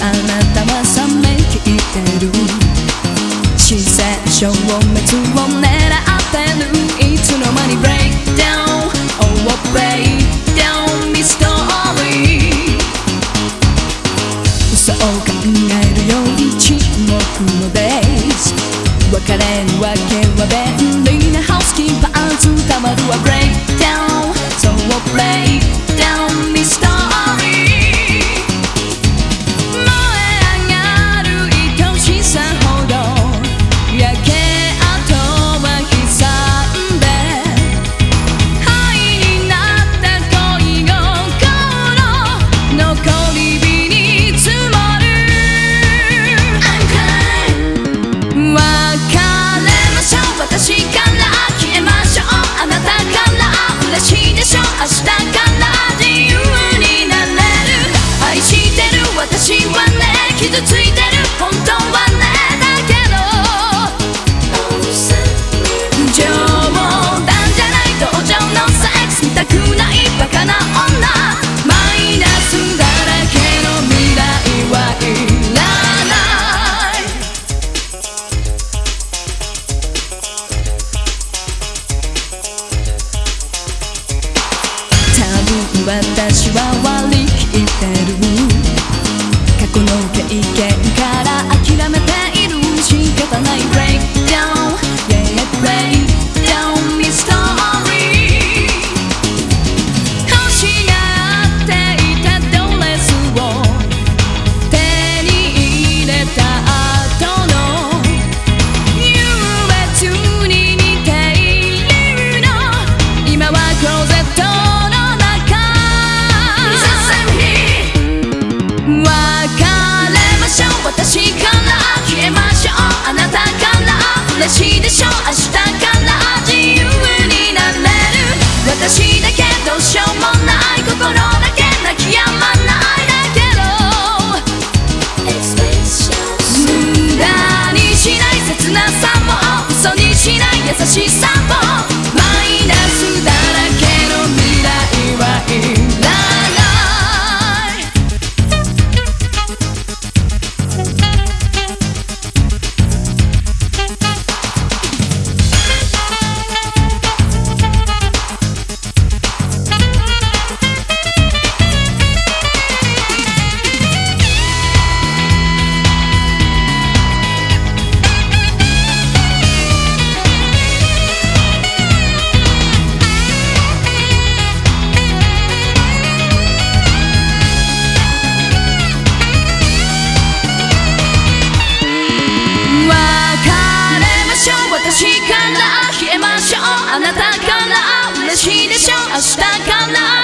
あなたはさめきいてる。視線消滅を狙ってる。いつの間にブレイクダウン。Oh, b r e a k d o w ミストーリー嘘を考えるように一目のベース別れるわけは便利なハウスキーパーズ。たまるわブレイク傷ついてる本当はねだけど冗談じゃない同情のセックス見たくないバカな女マイナスだらけの未来はいらない多分私は割り切ってる経験から優しさをしょう明日から